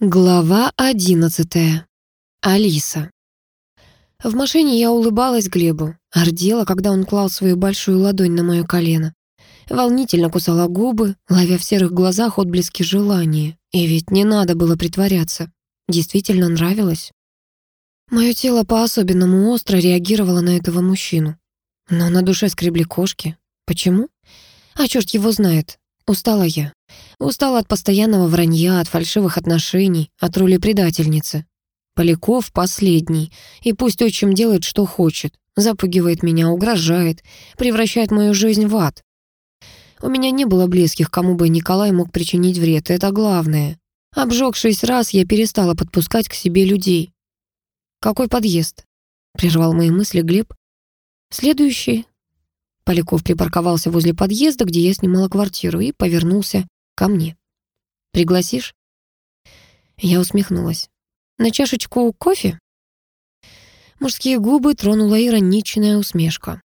Глава одиннадцатая. Алиса. В машине я улыбалась Глебу, ордела, когда он клал свою большую ладонь на мое колено. Волнительно кусала губы, ловя в серых глазах отблески желания. И ведь не надо было притворяться. Действительно нравилось. Мое тело по-особенному остро реагировало на этого мужчину. Но на душе скребли кошки. Почему? А черт его знает. Устала я. Устала от постоянного вранья, от фальшивых отношений, от роли предательницы. Поляков последний, и пусть отчим делает, что хочет. Запугивает меня, угрожает, превращает мою жизнь в ад. У меня не было близких, кому бы Николай мог причинить вред, это главное. Обжегшись раз, я перестала подпускать к себе людей. «Какой подъезд?» — прервал мои мысли Глеб. «Следующий», Поляков припарковался возле подъезда, где я снимала квартиру, и повернулся ко мне. «Пригласишь?» Я усмехнулась. «На чашечку кофе?» Мужские губы тронула ироничная усмешка.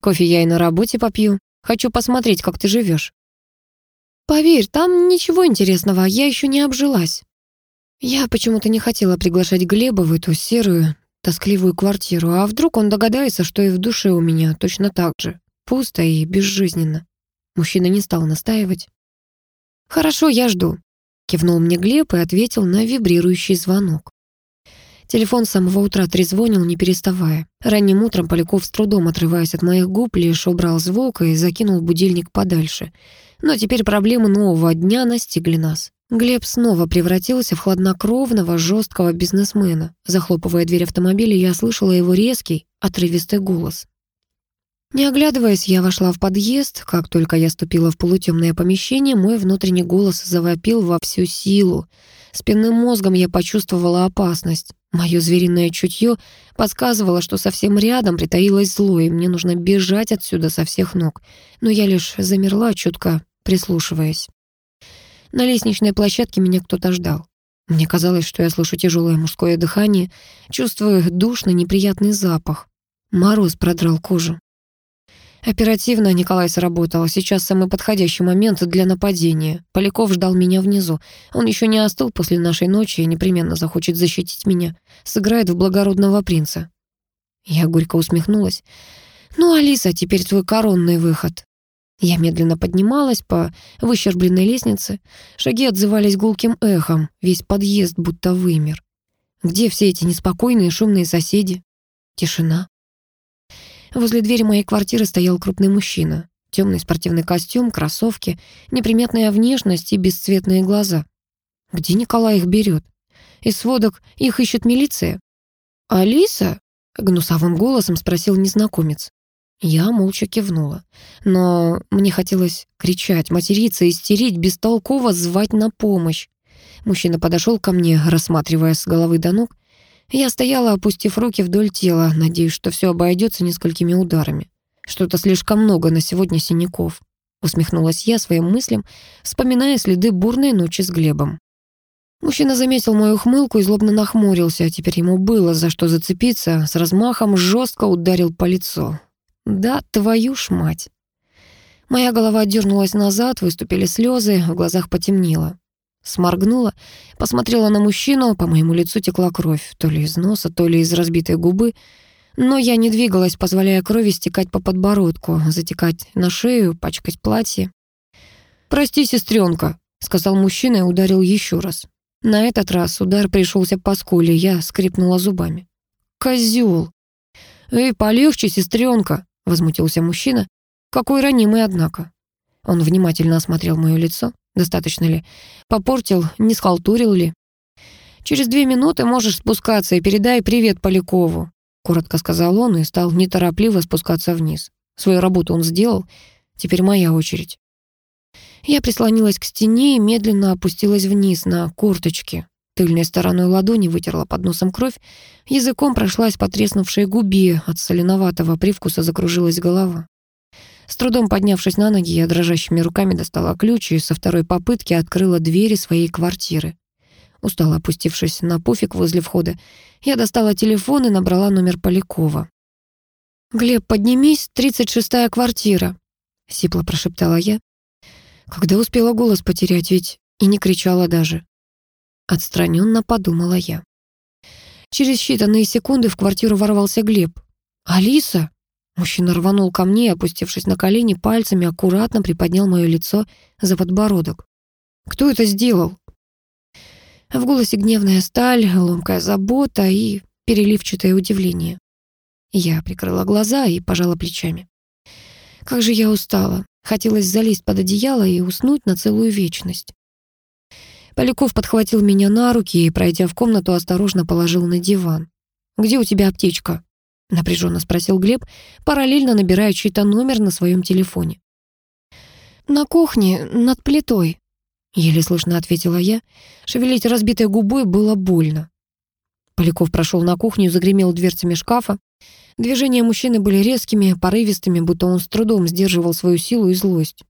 «Кофе я и на работе попью. Хочу посмотреть, как ты живешь. «Поверь, там ничего интересного, я еще не обжилась». Я почему-то не хотела приглашать Глеба в эту серую, тоскливую квартиру, а вдруг он догадается, что и в душе у меня точно так же. Пусто и безжизненно. Мужчина не стал настаивать. «Хорошо, я жду», — кивнул мне Глеб и ответил на вибрирующий звонок. Телефон с самого утра трезвонил, не переставая. Ранним утром Поляков с трудом, отрываясь от моих губ, лишь убрал звук и закинул будильник подальше. Но теперь проблемы нового дня настигли нас. Глеб снова превратился в хладнокровного, жесткого бизнесмена. Захлопывая дверь автомобиля, я слышала его резкий, отрывистый голос. Не оглядываясь, я вошла в подъезд. Как только я ступила в полутемное помещение, мой внутренний голос завопил во всю силу. Спинным мозгом я почувствовала опасность. Мое звериное чутье подсказывало, что совсем рядом притаилось зло, и мне нужно бежать отсюда со всех ног. Но я лишь замерла, чутко прислушиваясь. На лестничной площадке меня кто-то ждал. Мне казалось, что я слышу тяжелое мужское дыхание, чувствую душный неприятный запах. Мороз продрал кожу. Оперативно Николай сработал. Сейчас самый подходящий момент для нападения. Поляков ждал меня внизу. Он еще не остыл после нашей ночи и непременно захочет защитить меня. Сыграет в благородного принца. Я горько усмехнулась. «Ну, Алиса, теперь твой коронный выход». Я медленно поднималась по выщербленной лестнице. Шаги отзывались гулким эхом. Весь подъезд будто вымер. Где все эти неспокойные шумные соседи? Тишина. Возле двери моей квартиры стоял крупный мужчина. Темный спортивный костюм, кроссовки, неприметная внешность и бесцветные глаза. Где Николай их берет? Из сводок их ищет милиция. «Алиса?» — гнусавым голосом спросил незнакомец. Я молча кивнула. Но мне хотелось кричать, материться, истерить, бестолково звать на помощь. Мужчина подошел ко мне, рассматривая с головы до ног. Я стояла, опустив руки вдоль тела, надеясь, что все обойдется несколькими ударами. Что-то слишком много на сегодня синяков. Усмехнулась я своим мыслям, вспоминая следы бурной ночи с Глебом. Мужчина заметил мою ухмылку и злобно нахмурился, а теперь ему было за что зацепиться, с размахом жестко ударил по лицу. Да, твою ж мать. Моя голова дернулась назад, выступили слезы, в глазах потемнело. Сморгнула, посмотрела на мужчину, по моему лицу текла кровь, то ли из носа, то ли из разбитой губы. Но я не двигалась, позволяя крови стекать по подбородку, затекать на шею, пачкать платье. «Прости, сестренка», — сказал мужчина и ударил еще раз. На этот раз удар пришелся по скуле, я скрипнула зубами. «Козёл!» «Эй, полегче, сестренка!» — возмутился мужчина. «Какой ранимый, однако!» Он внимательно осмотрел мое лицо. Достаточно ли? Попортил, не схалтурил ли? «Через две минуты можешь спускаться и передай привет Полякову», коротко сказал он и стал неторопливо спускаться вниз. Свою работу он сделал, теперь моя очередь. Я прислонилась к стене и медленно опустилась вниз на курточки. Тыльной стороной ладони вытерла под носом кровь, языком прошлась по треснувшей губе, от соленоватого привкуса закружилась голова. С трудом поднявшись на ноги, я дрожащими руками достала ключ и со второй попытки открыла двери своей квартиры. Устало опустившись на пуфик возле входа, я достала телефон и набрала номер Полякова. «Глеб, поднимись, тридцать шестая квартира», — сипло прошептала я. Когда успела голос потерять, ведь и не кричала даже. Отстраненно подумала я. Через считанные секунды в квартиру ворвался Глеб. «Алиса!» Мужчина рванул ко мне, опустившись на колени, пальцами аккуратно приподнял мое лицо за подбородок. «Кто это сделал?» В голосе гневная сталь, ломкая забота и переливчатое удивление. Я прикрыла глаза и пожала плечами. Как же я устала. Хотелось залезть под одеяло и уснуть на целую вечность. Поляков подхватил меня на руки и, пройдя в комнату, осторожно положил на диван. «Где у тебя аптечка?» — напряженно спросил Глеб, параллельно набирая чей-то номер на своем телефоне. «На кухне, над плитой», — еле слышно ответила я. Шевелить разбитой губой было больно. Поляков прошел на кухню и загремел дверцами шкафа. Движения мужчины были резкими, порывистыми, будто он с трудом сдерживал свою силу и злость.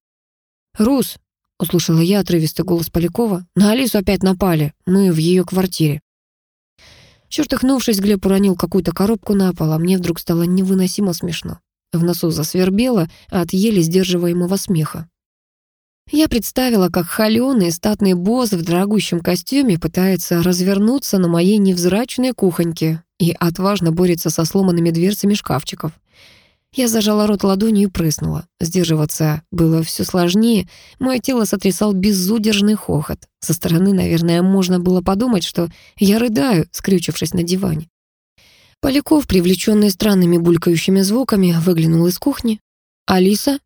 «Рус!» — услышала я отрывистый голос Полякова. «На Алису опять напали. Мы в ее квартире». Чертыхнувшись, Глеб уронил какую-то коробку на пол, а мне вдруг стало невыносимо смешно. В носу засвербело от еле сдерживаемого смеха. Я представила, как холеный статный босс в дорогущем костюме пытается развернуться на моей невзрачной кухоньке и отважно борется со сломанными дверцами шкафчиков. Я зажала рот ладонью и прыснула. Сдерживаться было все сложнее. Мое тело сотрясал безудержный хохот. Со стороны, наверное, можно было подумать, что я рыдаю, скрючившись на диване. Поляков, привлеченный странными булькающими звуками, выглянул из кухни. «Алиса?»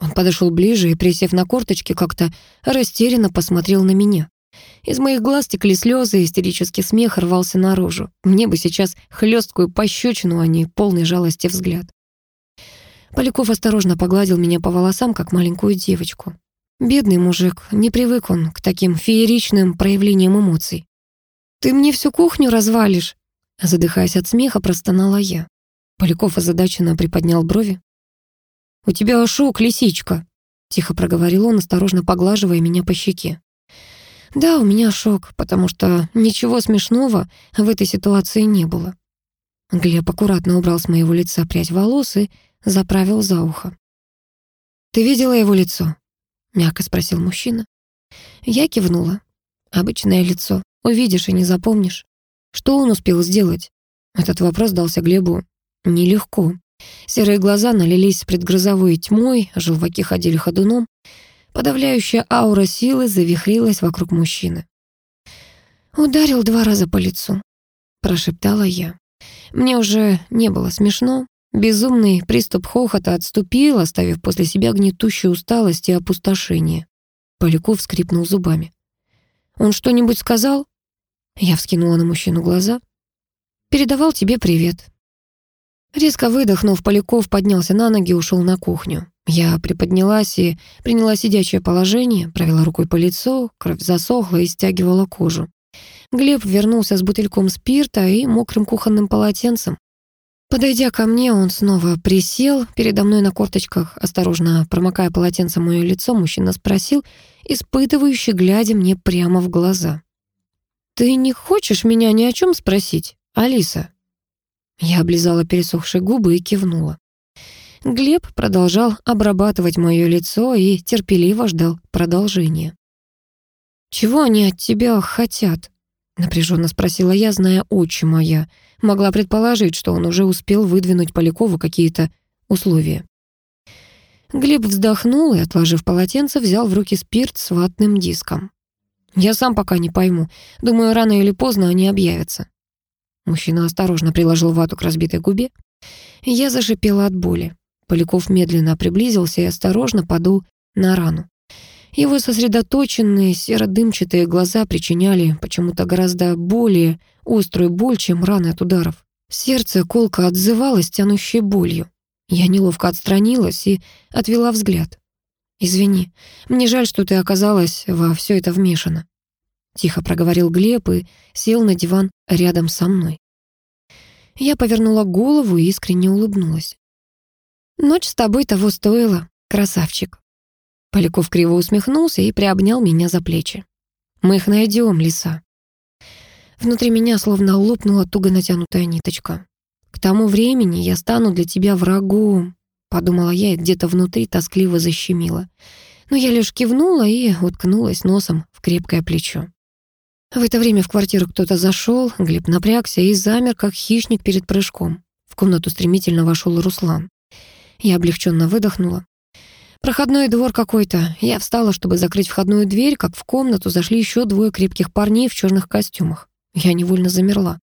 Он подошел ближе и, присев на корточки, как-то растерянно посмотрел на меня. Из моих глаз текли слезы, истерический смех рвался наружу. Мне бы сейчас хлесткую пощечину, а не полный жалости взгляд. Поляков осторожно погладил меня по волосам, как маленькую девочку. Бедный мужик, не привык он к таким фееричным проявлениям эмоций. «Ты мне всю кухню развалишь?» Задыхаясь от смеха, простонала я. Поляков озадаченно приподнял брови. «У тебя ошук, лисичка», — тихо проговорил он, осторожно поглаживая меня по щеке. «Да, у меня шок, потому что ничего смешного в этой ситуации не было». Глеб аккуратно убрал с моего лица прядь волос и заправил за ухо. «Ты видела его лицо?» — мягко спросил мужчина. Я кивнула. «Обычное лицо. Увидишь и не запомнишь. Что он успел сделать?» Этот вопрос дался Глебу нелегко. Серые глаза налились предгрозовой тьмой, желваки ходили ходуном. Подавляющая аура силы завихрилась вокруг мужчины. «Ударил два раза по лицу», — прошептала я. Мне уже не было смешно. Безумный приступ хохота отступил, оставив после себя гнетущую усталость и опустошение. Поляков скрипнул зубами. «Он что-нибудь сказал?» Я вскинула на мужчину глаза. «Передавал тебе привет», Резко выдохнув, Поляков поднялся на ноги и ушел на кухню. Я приподнялась и приняла сидячее положение, провела рукой по лицу, кровь засохла и стягивала кожу. Глеб вернулся с бутыльком спирта и мокрым кухонным полотенцем. Подойдя ко мне, он снова присел передо мной на корточках, осторожно промокая полотенцем мое лицо, мужчина спросил, испытывающий, глядя мне прямо в глаза. «Ты не хочешь меня ни о чем спросить, Алиса?» Я облизала пересохшие губы и кивнула. Глеб продолжал обрабатывать мое лицо и терпеливо ждал продолжения. «Чего они от тебя хотят?» — напряженно спросила я, зная отчима я. Могла предположить, что он уже успел выдвинуть Полякову какие-то условия. Глеб вздохнул и, отложив полотенце, взял в руки спирт с ватным диском. «Я сам пока не пойму. Думаю, рано или поздно они объявятся. Мужчина осторожно приложил вату к разбитой губе. Я зашипела от боли. Поляков медленно приблизился и осторожно подул на рану. Его сосредоточенные серо-дымчатые глаза причиняли почему-то гораздо более острую боль, чем раны от ударов. Сердце колко отзывалось тянущей болью. Я неловко отстранилась и отвела взгляд. «Извини, мне жаль, что ты оказалась во все это вмешана». Тихо проговорил Глеб и сел на диван рядом со мной. Я повернула голову и искренне улыбнулась. «Ночь с тобой того стоила, красавчик». Поляков криво усмехнулся и приобнял меня за плечи. «Мы их найдем, лиса». Внутри меня словно лопнула туго натянутая ниточка. «К тому времени я стану для тебя врагом», — подумала я и где-то внутри тоскливо защемила. Но я лишь кивнула и уткнулась носом в крепкое плечо. В это время в квартиру кто-то зашел, Глеб напрягся и замер, как хищник перед прыжком. В комнату стремительно вошел Руслан. Я облегченно выдохнула. Проходной двор какой-то. Я встала, чтобы закрыть входную дверь, как в комнату зашли еще двое крепких парней в черных костюмах. Я невольно замерла.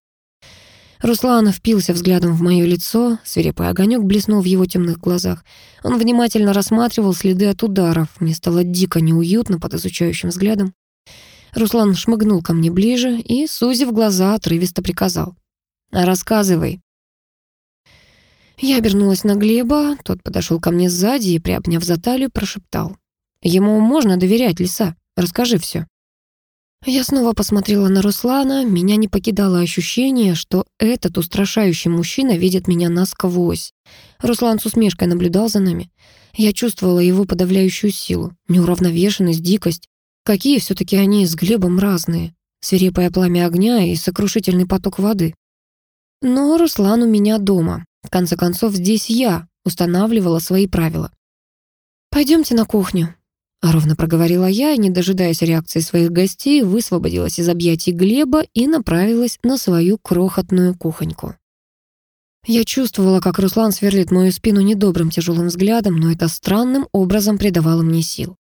Руслан впился взглядом в мое лицо, свирепый огонек блеснул в его темных глазах. Он внимательно рассматривал следы от ударов. Мне стало дико неуютно под изучающим взглядом. Руслан шмыгнул ко мне ближе и, сузив глаза, отрывисто приказал. «Рассказывай». Я обернулась на Глеба, тот подошел ко мне сзади и, приобняв за талию, прошептал. «Ему можно доверять, Лиса. Расскажи все. Я снова посмотрела на Руслана, меня не покидало ощущение, что этот устрашающий мужчина видит меня насквозь. Руслан с усмешкой наблюдал за нами. Я чувствовала его подавляющую силу, неуравновешенность, дикость. Какие все таки они с Глебом разные. Свирепое пламя огня и сокрушительный поток воды. Но Руслан у меня дома. В конце концов, здесь я устанавливала свои правила. Пойдемте на кухню», — ровно проговорила я, не дожидаясь реакции своих гостей, высвободилась из объятий Глеба и направилась на свою крохотную кухоньку. Я чувствовала, как Руслан сверлит мою спину недобрым тяжелым взглядом, но это странным образом придавало мне сил.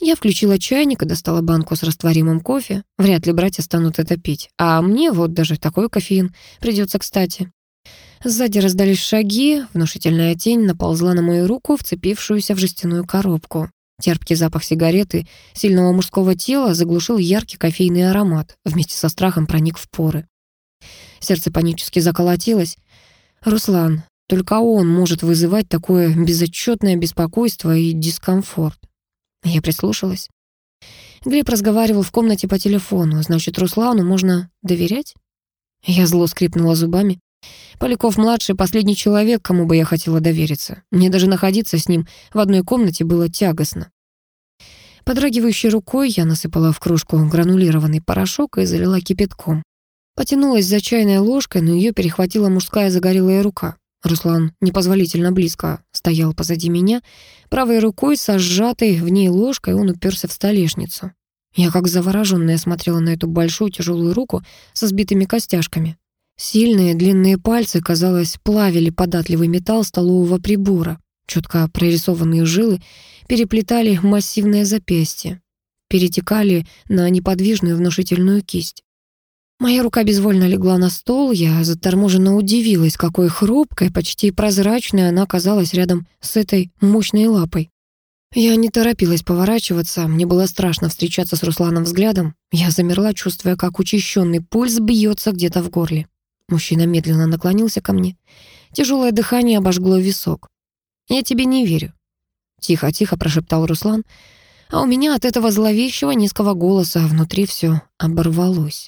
Я включила чайник и достала банку с растворимым кофе. Вряд ли братья станут это пить. А мне вот даже такой кофеин придется кстати. Сзади раздались шаги, внушительная тень наползла на мою руку, вцепившуюся в жестяную коробку. Терпкий запах сигареты, сильного мужского тела заглушил яркий кофейный аромат, вместе со страхом проник в поры. Сердце панически заколотилось. Руслан, только он может вызывать такое безотчетное беспокойство и дискомфорт. Я прислушалась. Глеб разговаривал в комнате по телефону, значит, Руслану можно доверять? Я зло скрипнула зубами. Поляков-младший — последний человек, кому бы я хотела довериться. Мне даже находиться с ним в одной комнате было тягостно. Подрагивающей рукой я насыпала в кружку гранулированный порошок и залила кипятком. Потянулась за чайной ложкой, но ее перехватила мужская загорелая рука. Руслан непозволительно близко стоял позади меня. Правой рукой со сжатой в ней ложкой он уперся в столешницу. Я как завороженная смотрела на эту большую тяжелую руку со сбитыми костяшками. Сильные длинные пальцы, казалось, плавили податливый металл столового прибора. Четко прорисованные жилы переплетали массивное запястье, перетекали на неподвижную внушительную кисть. Моя рука безвольно легла на стол, я заторможенно удивилась, какой хрупкой, почти прозрачной она оказалась рядом с этой мощной лапой. Я не торопилась поворачиваться, мне было страшно встречаться с Русланом взглядом. Я замерла, чувствуя, как учащенный пульс бьется где-то в горле. Мужчина медленно наклонился ко мне. Тяжелое дыхание обожгло висок. «Я тебе не верю», — тихо-тихо прошептал Руслан, а у меня от этого зловещего низкого голоса внутри все оборвалось.